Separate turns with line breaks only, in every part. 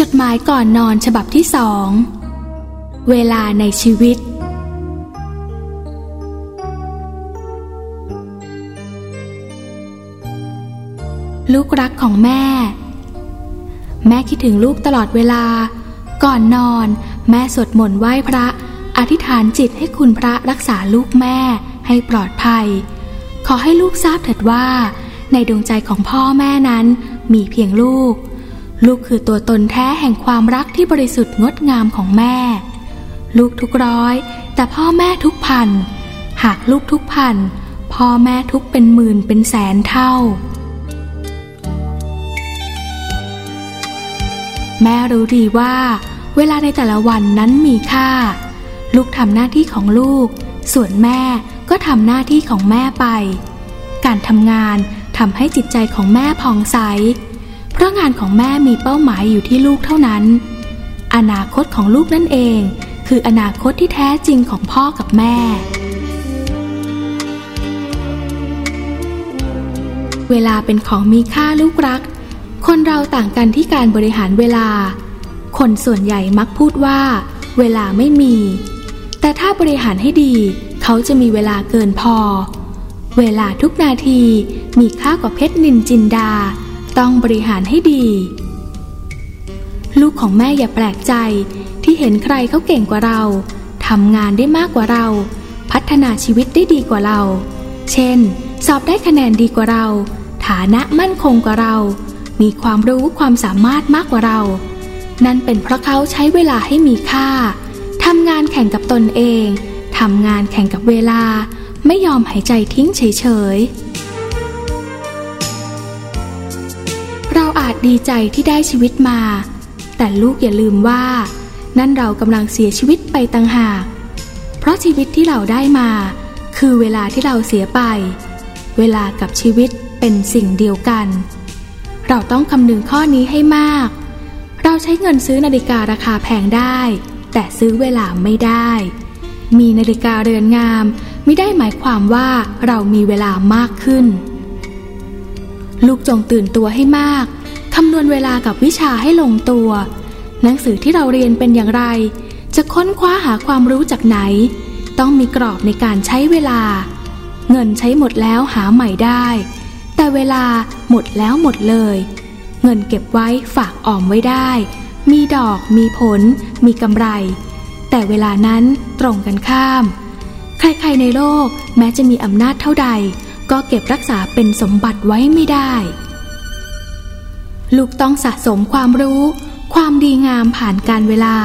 จดหมายก่อนนอนฉบับที่สอง เวลาในชีวิต ลูกรักของแม่ แม่คิดถึงลูกตลอดเวลา ก่อนนอนแม่สวดมนต์ไหว้พระ อธิษฐานจิตให้คุณพระรักษาลูกแม่ให้ปลอดภัย ขอให้ลูกทราบเถิดว่า ในดวงใจของพ่อแม่นั้นมีเพียงลูก ลูกคือตัวตนแท้แห่งความรักที่บริสุทธิ์งดงามของแม่ ลูกทุกร้อย แต่พ่อแม่ทุกพัน หากลูกทุกพัน พ่อแม่ทุกเป็นหมื่นเป็นแสนเท่า แม่รู้ดีว่า เวลาในแต่ละวันนั้นมีค่า ลูกทำหน้าที่ของลูก ส่วนแม่ก็ทำหน้าที่ของแม่ไป การทำงานทำให้จิตใจของแม่ผ่องใส ราะงานของแม่มีเป้าหมายอยู่ที่ลูกเท่านั้น อนาคตของลูกนั่นเอง คืออนาคตที่แท้จริงของพ่อกับแม่ เวลาเป็นของมีค่าลูกรัก คนเราต่างกันที่การบริหารเวลา คนส่วนใหญ่มักพูดว่า เวลาไม่มี แต่ถ้าบริหารให้ดี เขาจะมีเวลาเกินพอ เวลาทุกนาทีมีค่ากว่าเพชรนินจินดา ต้องบริหารให้ดี ลูกของแม่อย่าแปลกใจที่เห็นใครเขาเก่งกว่าเราทำงานได้มากกว่าเรา พัฒนาชีวิตได้ดีกว่าเรา เช่น สอบได้คะแนนดีกว่าเรา ฐานะมั่นคงกว่าเรา มีความรู้ความสามารถมากกว่าเรา นั่นเป็นเพราะเขาใช้เวลาให้มีค่าทำงานแข่งกับตนเองทำงานแข่งกับเวลา ไม่ยอมหายใจทิ้งเฉยๆ อาจดีใจที่ได้ชีวิตมา แต่ลูกอย่าลืมว่า นั่นเรากำลังเสียชีวิตไปต่างหาก เพราะชีวิตที่เราได้มา คือเวลาที่เราเสียไป เวลากับชีวิตเป็นสิ่งเดียวกัน เราต้องคำนึงข้อนี้ให้มาก เราใช้เงินซื้อนาฬิการาคาแพงได้ แต่ซื้อเวลาไม่ได้ มีนาฬิกาเรือนงามไม่ได้หมายความว่าเรามีเวลามากขึ้นลูกจงตื่นตัวให้มาก คำนวณเวลากับวิชาให้ลงตัว หนังสือที่เราเรียนเป็นอย่างไร จะค้นคว้าหาความรู้จากไหน ต้องมีกรอบในการใช้เวลา เงินใช้หมดแล้วหาใหม่ได้ แต่เวลาหมดแล้วหมดเลย เงินเก็บไว้ฝากออมไว้ได้ มีดอก มีผล มีกำไร แต่เวลานั้นตรงกันข้าม ใครๆในโลกแม้จะมีอำนาจเท่าใด ก็เก็บรักษาเป็นสมบัติไว้ไม่ได้ ลูกต้องสะสมความรู้ ความดีงามผ่านการเวลา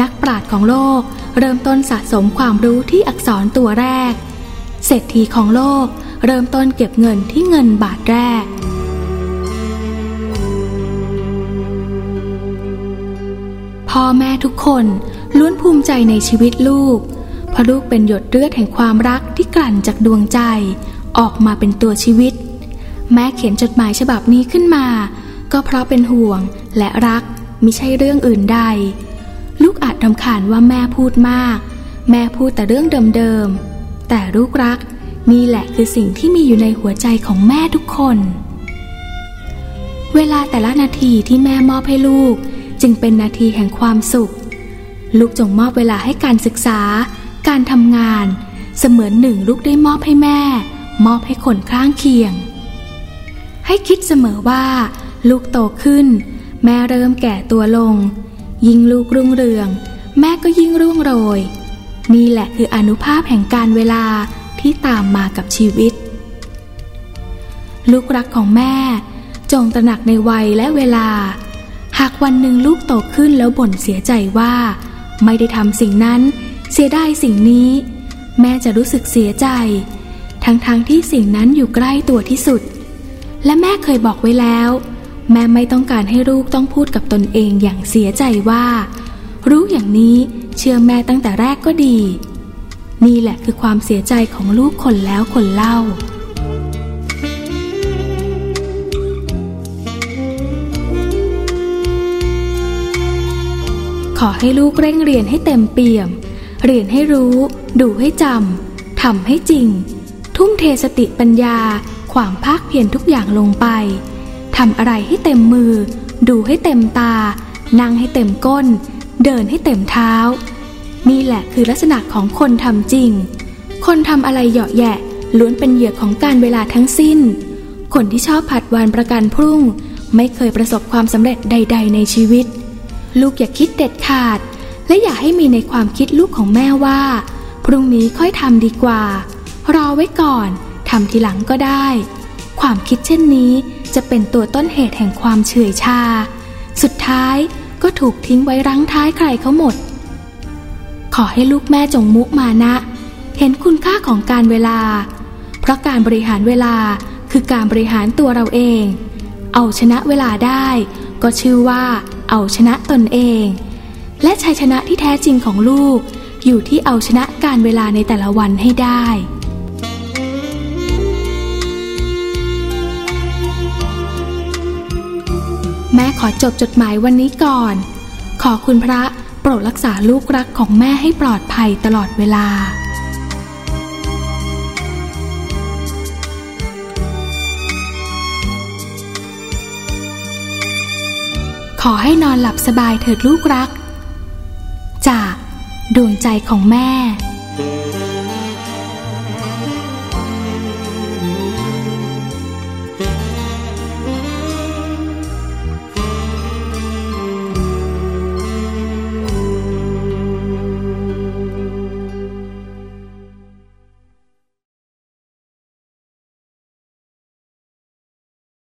นักปราชญ์ของโลกเริ่มต้นสะสมความรู้ที่อักษรตัวแรก เศรษฐีของโลกเริ่มต้นเก็บเงินที่เงินบาทแรก พ่อแม่ทุกคนล้วนภูมิใจในชีวิตลูกเพราะลูกเป็นหยดเลือดแห่งความรักที่กลั่นจากดวงใจ ออกมาเป็นตัวชีวิต แม่เขียนจดหมายฉบับนี้ขึ้นมา ก็เพราะเป็นห่วงและรักมิใช่เรื่องอื่นใด ลูกอาจรำคาญว่าแม่พูดมาก แม่พูดแต่เรื่องเดิมๆ แต่ลูกรักนี่แหละคือสิ่งที่มีอยู่ในหัวใจของแม่ทุกคน เวลาแต่ละนาทีที่แม่มอบให้ลูก จึงเป็นนาทีแห่งความสุข ลูกจงมอบเวลาให้การศึกษา การทำงาน เสมือนหนึ่งลูกได้มอบให้แม่ มอบให้คนข้างเคียง ให้คิดเสมอว่า ลูกโตขึ้น แม่เริ่มแก่ตัวลง ยิ่งลูกรุ่งเรือง แม่ก็ยิ่งรุ่งโรย นี่แหละคืออนุภาพแห่งการเวลาที่ตามมากับชีวิต ลูกรักของแม่ จงตระหนักในวัยและเวลา หากวันหนึ่งลูกโตขึ้นแล้วบ่นเสียใจว่า ไม่ได้ทำสิ่งนั้น เสียดายสิ่งนี้ แม่จะรู้สึกเสียใจ ทั้งๆทที่สิ่งนั้นอยู่ใกล้ตัวที่สุด และแม่เคยบอกไว้แล้ว แม่ไม่ต้องการให้ลูกต้องพูดกับตนเองอย่างเสียใจว่า รู้อย่างนี้เชื่อแม่ตั้งแต่แรกก็ดี นี่แหละคือความเสียใจของลูกคนแล้วคนเล่า ขอให้ลูกเร่งเรียนให้เต็มเปี่ยม เรียนให้รู้ ดูให้จำทำให้จริง ทุ่มเทสติปัญญา ความภาคเพียรทุกอย่างลงไป ทำอะไรให้เต็มมือ ดูให้เต็มตา นั่งให้เต็มก้น เดินให้เต็มเท้า นี่แหละคือลักษณะของคนทำจริง คนทำอะไรเหยาะแยะล้วนเป็นเหยื่อของการเวลาทั้งสิ้น คนที่ชอบผัดวันประกันพรุ่ง ไม่เคยประสบความสำเร็จใด ๆ ในชีวิต ลูกอย่าคิดเด็ดขาด และอย่าให้มีในความคิดลูกของแม่ว่า พรุ่งนี้ค่อยทำดีกว่า รอไว้ก่อนทำทีหลังก็ได้ ความคิดเช่นนี้จะเป็นตัวต้นเหตุแห่งความเฉื่อยชา สุดท้ายก็ถูกทิ้งไว้รั้งท้ายใครเขาหมด ขอให้ลูกแม่จงมุมานะ เห็นคุณค่าของการเวลา เพราะการบริหารเวลาคือการบริหารตัวเราเอง เอาชนะเวลาได้ ก็ชื่อว่าเอาชนะตนเอง และชัยชนะที่แท้จริงของลูก อยู่ที่เอาชนะการเวลาในแต่ละวันให้ได้ แม่ขอจบจดหมายวันนี้ก่อน ขอคุณพระโปรดรักษาลูกรักของแม่ให้ปลอดภัยตลอดเวลา ขอให้นอนหลับสบายเถิดลูกรัก จากดวงใจของแม่